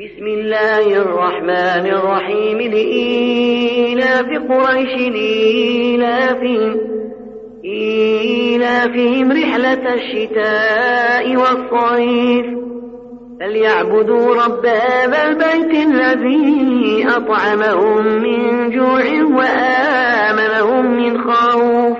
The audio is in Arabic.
بسم الله الرحمن الرحيم لإيلاف قريش إيلافهم إيلافهم رحلة الشتاء والصيف. فليعبدوا رب هذا البيت الذي أطعمهم من جوع وآمنهم من خوف.